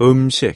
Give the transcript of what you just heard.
음식